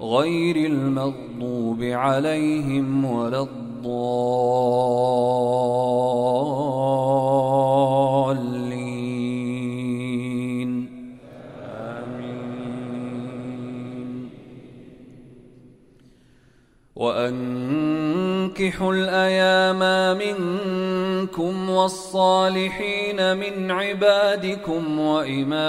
غير المغضوب عليهم ولا الضالين. آمين وأنكحوا الأيام منكم والصالحين من عبادكم وإمائكم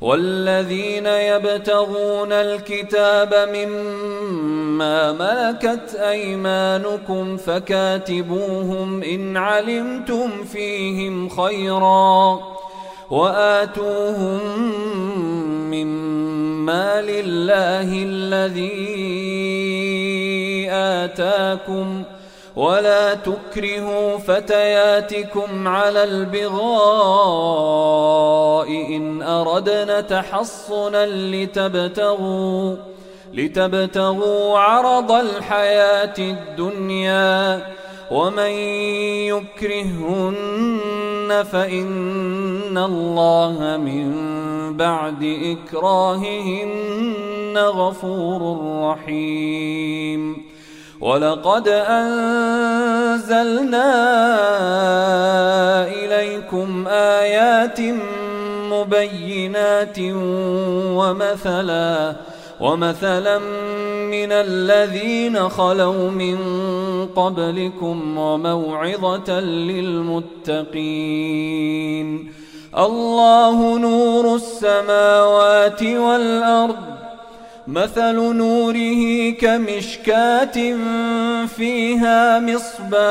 والذين يبتغون الكتاب مما ملكت أيمانكم فكاتبوهم إن علمتم فيهم خيرا وآتوهم مما لله الذي آتاكم ولا تكرهوا فتياتكم على البغاء إن أردنا تحصنا لتبتغوا لتبتغوا عرض الحياة الدنيا. ومن يكرهن فإن الله من بعد إكراههن غفور رحيم. ولقد أنزلنا إليكم آيات مبينات ومثلا ومثلا من الذين خلوا من قبلكم وموعظة للمتقين. الله نور السماوات والأرض مثل نوره كمشكاة فيها مصباح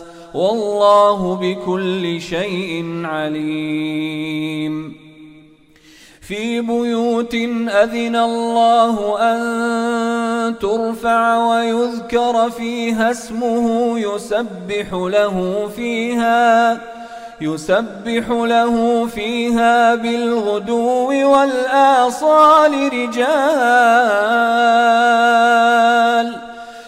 والله بكل شيء عليم. في بيوت أذن الله أن ترفع ويذكر فيها اسمه يسبح له فيها يسبح له فيها بالغدو والآصال رجال.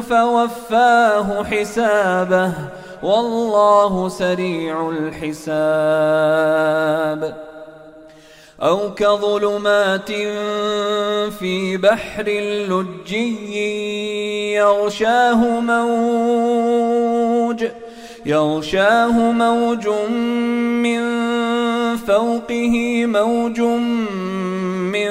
فوفاه حسابه والله سريع الحساب. أو كظلمات في بحر لجي يغشاه موج يغشاه موج من فوقه موج من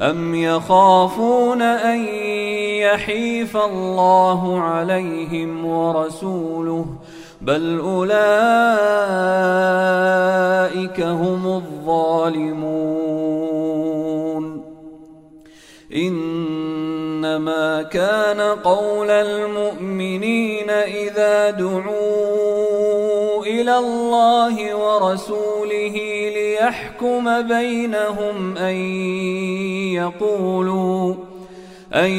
أم يخافون أن يحيف الله عليهم ورسوله بل أولئك هم الظالمون إنما كان قول المؤمنين إذا دعوا الله ورسوله ليحكم بينهم أن يقولوا أن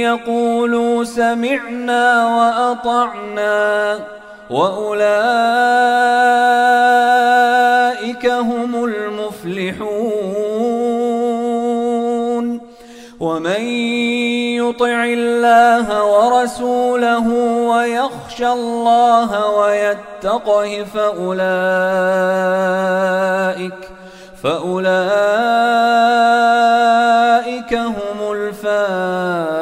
يقولوا سمعنا وأطعنا وأولئك هم المفلحون ومن يطع الله ورسوله ويخشى الله ويتقه فأولئك فأولئك هم الفائزون.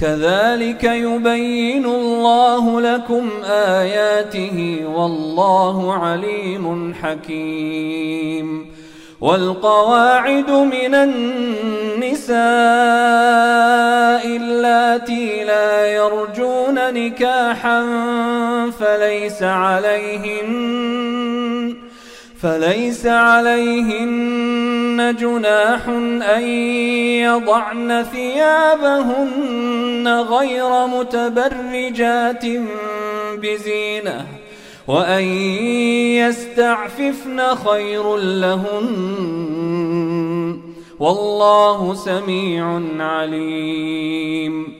كذلك يبين الله لكم آياته والله عليم حكيم. والقواعد من النساء اللاتي لا يرجون نكاحا فليس عليهن فليس عليهن جناح أن يضعن ثيابهن غير متبرجات بزينة وأن يستعففن خير لهن والله سميع عليم